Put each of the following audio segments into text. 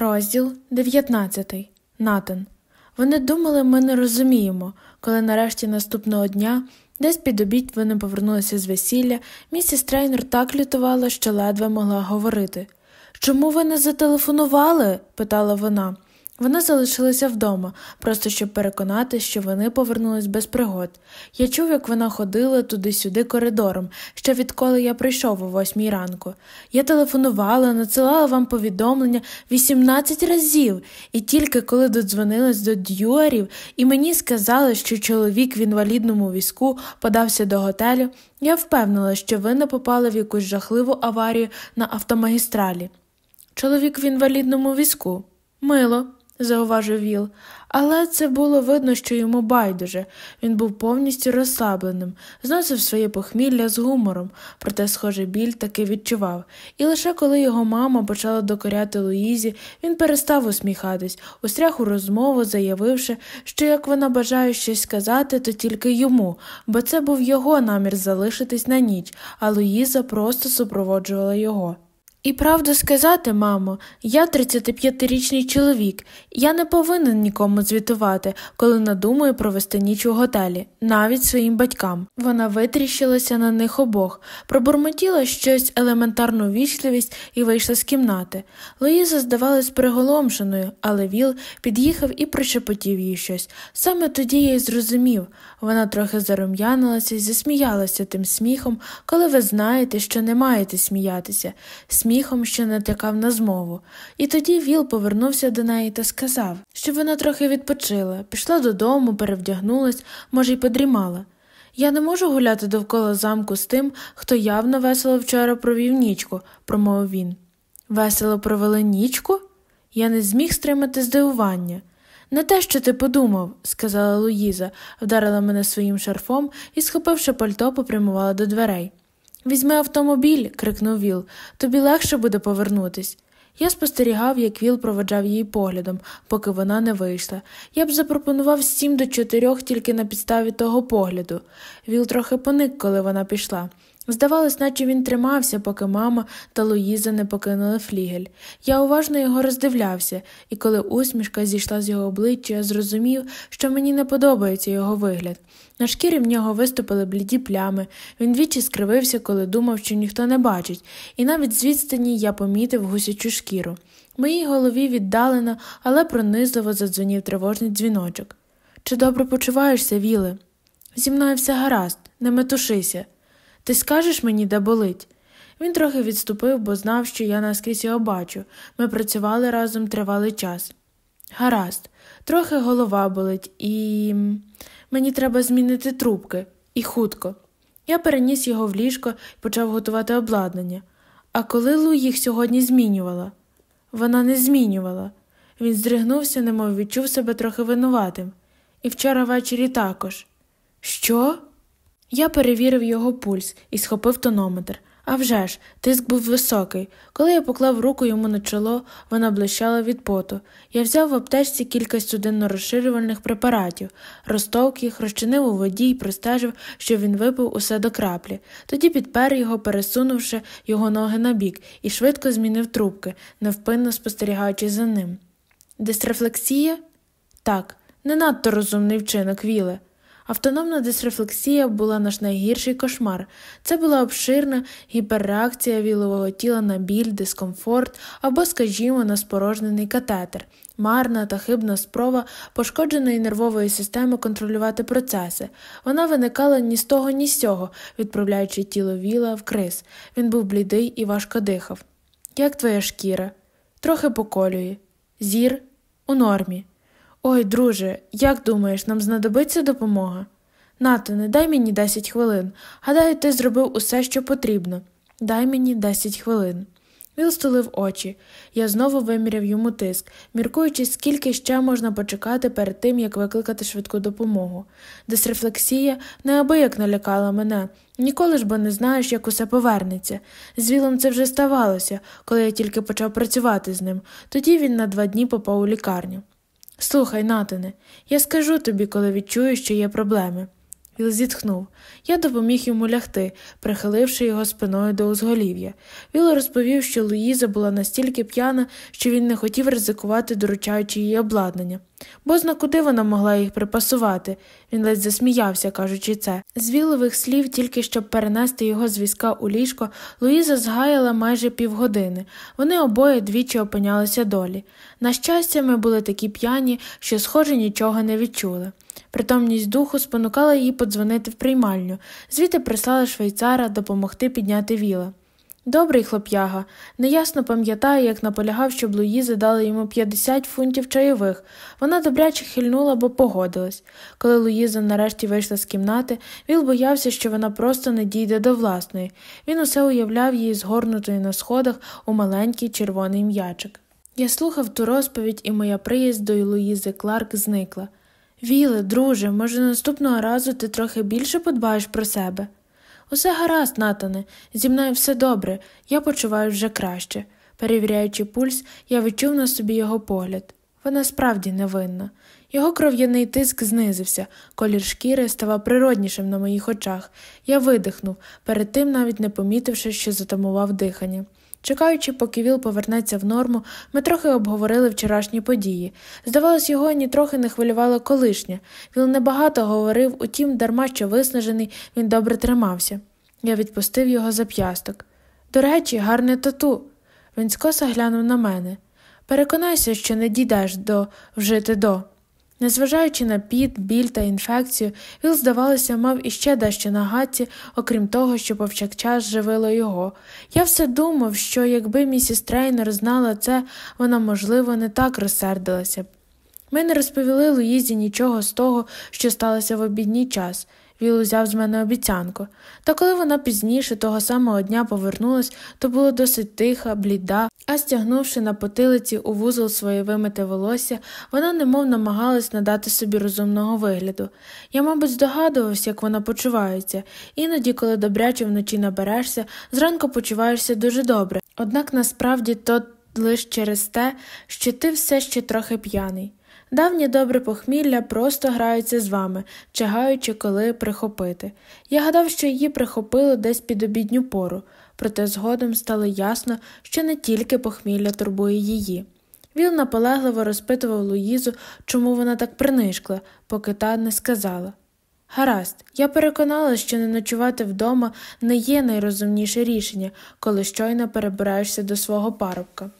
Розділ 19. Натан. Вони думали, ми не розуміємо, коли нарешті наступного дня, десь під обід вони повернулися з весілля, місіс трейнер так лютувала, що ледве могла говорити. Чому ви не зателефонували? питала вона. Вона залишилася вдома, просто щоб переконати, що вони повернулись без пригод. Я чув, як вона ходила туди-сюди коридором, ще відколи я прийшов о восьмій ранку. Я телефонувала, надсилала вам повідомлення 18 разів, і тільки коли додзвонилась до дюарів, і мені сказали, що чоловік в інвалідному візку подався до готелю, я впевнила, що ви не попали в якусь жахливу аварію на автомагістралі. Чоловік в інвалідному візку. Мило зауважив Віл, але це було видно, що йому байдуже. Він був повністю розслабленим, зносив своє похмілля з гумором, проте, схоже, біль таки відчував. І лише коли його мама почала докоряти Луїзі, він перестав усміхатись, устряг у розмову, заявивши, що як вона бажає щось сказати, то тільки йому, бо це був його намір залишитись на ніч, а Луїза просто супроводжувала його. І правду сказати, мамо, я 35-річний чоловік, я не повинен нікому звітувати, коли надумаю провести ніч у готелі, навіть своїм батькам. Вона витріщилася на них обох, пробурмотіла щось елементарну вічливість і вийшла з кімнати. Луїза здавалась приголомшеною, але Віл під'їхав і прошепотів їй щось. Саме тоді я й зрозумів. Вона трохи зарум'янилася і засміялася тим сміхом, коли ви знаєте, що не маєте сміятися сміхом, що натякав на змову, і тоді Віл повернувся до неї та сказав, що вона трохи відпочила, пішла додому, перевдягнулась, може, й подрімала. Я не можу гуляти довкола замку з тим, хто явно весело вчора провів нічку, промовив він. Весело провели нічку? Я не зміг стримати здивування. Не те, що ти подумав, сказала Луїза, вдарила мене своїм шарфом і, схопивши пальто, попрямувала до дверей. Візьми автомобіль, крикнув Віл, тобі легше буде повернутись. Я спостерігав, як Віл проведжав її поглядом, поки вона не вийшла. Я б запропонував сім до чотирьох тільки на підставі того погляду. Віл трохи поник, коли вона пішла. Здавалось, наче він тримався, поки мама та Луїза не покинули флігель. Я уважно його роздивлявся, і коли усмішка зійшла з його обличчя, я зрозумів, що мені не подобається його вигляд. На шкірі в нього виступили бліді плями, він двічі скривився, коли думав, що ніхто не бачить, і навіть з відстані я помітив гусячу шкіру. В моїй голові віддалено, але пронизливо задзвонів тривожний дзвіночок. Чи добре почуваєшся, Віле? Зі мною все гаразд, не метушися. Ти скажеш мені, де болить? Він трохи відступив, бо знав, що я наскрізь його бачу. Ми працювали разом тривалий час. Гаразд, трохи голова болить, і мені треба змінити трубки, і хутко. Я переніс його в ліжко і почав готувати обладнання. А коли Лу їх сьогодні змінювала? Вона не змінювала. Він здригнувся, немов відчув себе трохи винуватим. І вчора ввечері також. Що? Я перевірив його пульс і схопив тонометр. А вже ж, тиск був високий. Коли я поклав руку йому на чоло, вона блищала від поту. Я взяв в аптечці кілька судинно розширювальних препаратів, розтовк їх, розчинив у воді і простежив, що він випив усе до краплі. Тоді підпер його, пересунувши його ноги на бік, і швидко змінив трубки, невпинно спостерігаючи за ним. Дисрефлексія? Так, не надто розумний вчинок, Віле. Автономна дисрефлексія була наш найгірший кошмар. Це була обширна гіперреакція вілового тіла на біль, дискомфорт або, скажімо, на спорожнений катетер, марна та хибна спроба пошкодженої нервової системи контролювати процеси. Вона виникала ні з того, ні з цього, відправляючи тіло віла в криз. Він був блідий і важко дихав. Як твоя шкіра? Трохи поколює. Зір у нормі. Ой, друже, як думаєш, нам знадобиться допомога? Нато, не дай мені 10 хвилин. Гадаю, ти зробив усе, що потрібно. Дай мені 10 хвилин. Віл стулив очі. Я знову виміряв йому тиск, міркуючи, скільки ще можна почекати перед тим, як викликати швидку допомогу. Дисрефлексія неабияк налякала мене. Ніколи ж бо не знаєш, як усе повернеться. З Вілом це вже ставалося, коли я тільки почав працювати з ним. Тоді він на два дні попав у лікарню. Слухай, Натане, я скажу тобі, коли відчую, що є проблеми. Віл зітхнув. Я допоміг йому лягти, прихиливши його спиною до узголів'я. Віл розповів, що Луїза була настільки п'яна, що він не хотів ризикувати, доручаючи її обладнання. Бо зна куди вона могла їх припасувати. Він ледь засміявся, кажучи це. З вілових слів, тільки щоб перенести його з візка у ліжко, Луїза згаяла майже півгодини. Вони обоє двічі опинялися долі. На щастя, ми були такі п'яні, що, схоже, нічого не відчули. Притомність духу спонукала її подзвонити в приймальню, звідти прислали швейцара допомогти підняти віла. Добрий хлоп'яга, неясно пам'ятає, як наполягав, щоб Луїза дала йому 50 фунтів чайових. Вона добряче хильнула, бо погодилась. Коли Луїза нарешті вийшла з кімнати, Віл боявся, що вона просто не дійде до власної. Він усе уявляв її згорнутою на сходах у маленький червоний м'ячик. Я слухав ту розповідь, і моя приязнь до Луїзи Кларк зникла. Віле, друже, може, наступного разу ти трохи більше подбаєш про себе? Усе гаразд, Натане, зі мною все добре, я почуваю вже краще. Перевіряючи пульс, я відчув на собі його погляд. Вона справді невинна. Його кров'яний тиск знизився, колір шкіри ставав природнішим на моїх очах. Я видихнув, перед тим навіть не помітивши, що затамував дихання. Чекаючи, поки Віл повернеться в норму, ми трохи обговорили вчорашні події. Здавалось, його ні трохи не хвилювало колишнє. Віл небагато говорив, утім, дарма що виснажений, він добре тримався. Я відпустив його за п'ясток. До речі, гарне тату. Він скоса глянув на мене. Переконайся, що не дійдеш до вжити до. Незважаючи на піт, біль та інфекцію, Віл, здавалося, мав іще дещо на гаті, окрім того, що повсякчас живило його. Я все думав, що якби місіс Трейнер знала це, вона, можливо, не так розсердилася б. Ми не розповіли Луїзі нічого з того, що сталося в обідній час. Віл узяв з мене обіцянку. Та коли вона пізніше того самого дня повернулась, то була досить тиха, бліда, а стягнувши на потилиці у вузол своє вимите волосся, вона немов намагалась надати собі розумного вигляду. Я, мабуть, здогадувався, як вона почувається, іноді, коли добряче вночі наберешся, зранку почуваєшся дуже добре, однак насправді то лише через те, що ти все ще трохи п'яний. Давнє добре похмілля просто граються з вами, чагаючи, коли прихопити. Я гадав, що її прихопило десь під обідню пору, проте згодом стало ясно, що не тільки похмілля турбує її. Віл наполегливо розпитував Луїзу, чому вона так принишкла, поки та не сказала. Гаразд, я переконала, що не ночувати вдома не є найрозумніше рішення, коли щойно перебираєшся до свого парубка.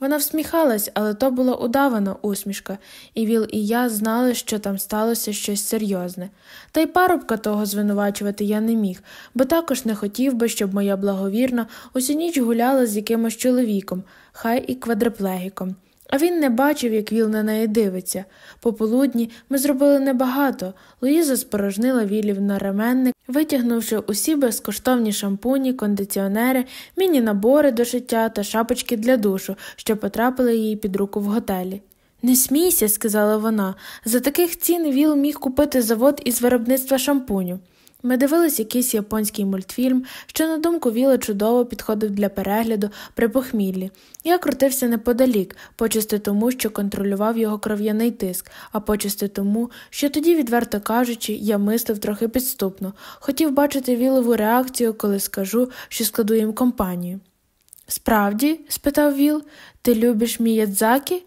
Вона всміхалась, але то була удавана усмішка, і Віл і я знали, що там сталося щось серйозне. Та й парубка того звинувачувати я не міг, бо також не хотів би, щоб моя благовірна усю ніч гуляла з якимось чоловіком, хай і квадриплегіком. А він не бачив, як Віл на неї дивиться. Пополудні ми зробили небагато. Луїза спорожнила вілів на ременник, витягнувши усі безкоштовні шампуні, кондиціонери, міні-набори до шиття та шапочки для душу, що потрапили їй під руку в готелі. Не смійся, сказала вона, за таких цін Віл міг купити завод із виробництва шампуню. Ми дивились якийсь японський мультфільм, що, на думку Віла, чудово підходив для перегляду при похміллі. Я крутився неподалік, почасти тому, що контролював його кров'яний тиск, а почасти тому, що тоді, відверто кажучи, я мислив трохи підступно, хотів бачити Вілову реакцію, коли скажу, що складу їм компанію. Справді? спитав Віл, ти любиш Міядзакі?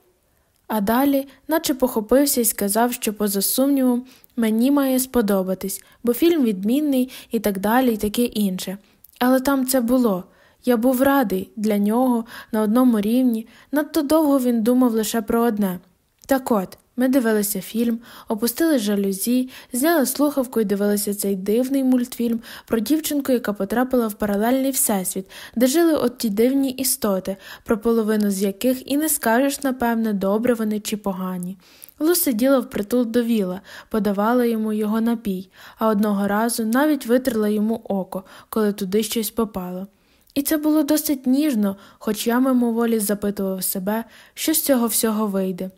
А далі, наче похопився і сказав, що, поза сумнівом, Мені має сподобатись, бо фільм відмінний і так далі, і таке інше. Але там це було. Я був радий для нього на одному рівні, надто довго він думав лише про одне. Так от, ми дивилися фільм, опустили жалюзі, зняли слухавку і дивилися цей дивний мультфільм про дівчинку, яка потрапила в паралельний всесвіт, де жили от ті дивні істоти, про половину з яких і не скажеш, напевне, добре вони чи погані. Лу сиділа впритул до віла, подавала йому його напій, а одного разу навіть витерла йому око, коли туди щось попало. І це було досить ніжно, хоч я мимоволі запитував себе, що з цього всього вийде.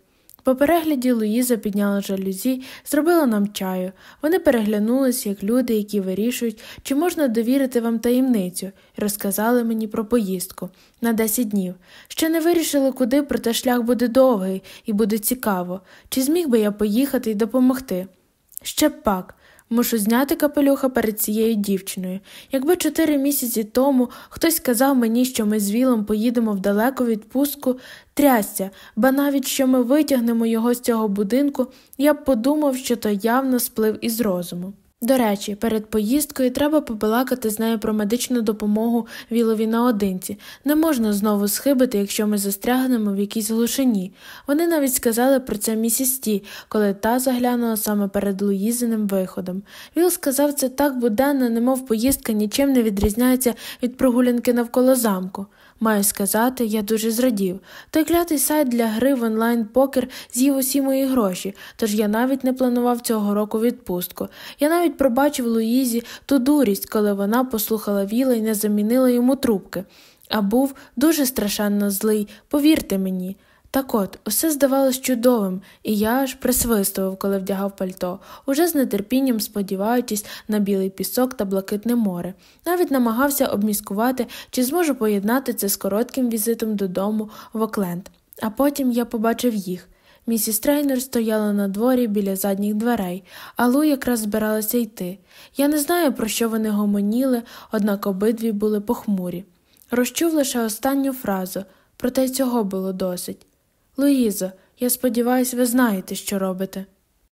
По перегляді Луїза підняла жалюзі, зробила нам чаю. Вони переглянулись, як люди, які вирішують, чи можна довірити вам таємницю, і розказали мені про поїздку на 10 днів. Ще не вирішили, куди, проте шлях буде довгий і буде цікаво, чи зміг би я поїхати і допомогти. Ще б пак. Мушу зняти капелюха перед цією дівчиною. Якби чотири місяці тому хтось сказав мені, що ми з Вілом поїдемо в далеку відпустку, трясся, ба навіть що ми витягнемо його з цього будинку, я б подумав, що то явно сплив із розуму. До речі, перед поїздкою треба побалакати з нею про медичну допомогу Вілові наодинці. Не можна знову схибити, якщо ми застрягнемо в якійсь глушині. Вони навіть сказали про це місіс Ті, коли та заглянула саме перед Луїзиним виходом. Віл сказав це так буденно, немов поїздка нічим не відрізняється від прогулянки навколо замку. Маю сказати, я дуже зрадів. Той клятий сайт для гри в онлайн покер з'їв усі мої гроші, тож я навіть не планував цього року відпустку. Я навіть пробачив Луїзі ту дурість, коли вона послухала віла і не замінила йому трубки. А був дуже страшенно злий, повірте мені. Так от, усе здавалось чудовим, і я аж присвистував, коли вдягав пальто, уже з нетерпінням сподіваючись на білий пісок та блакитне море. Навіть намагався обміскувати, чи зможу поєднати це з коротким візитом додому в Окленд. А потім я побачив їх. Місіс Трейнер стояла на дворі біля задніх дверей, а Лу якраз збиралася йти. Я не знаю, про що вони гомоніли, однак обидві були похмурі. Розчув лише останню фразу, проте цього було досить. Луїзо, я сподіваюся, ви знаєте, що робите.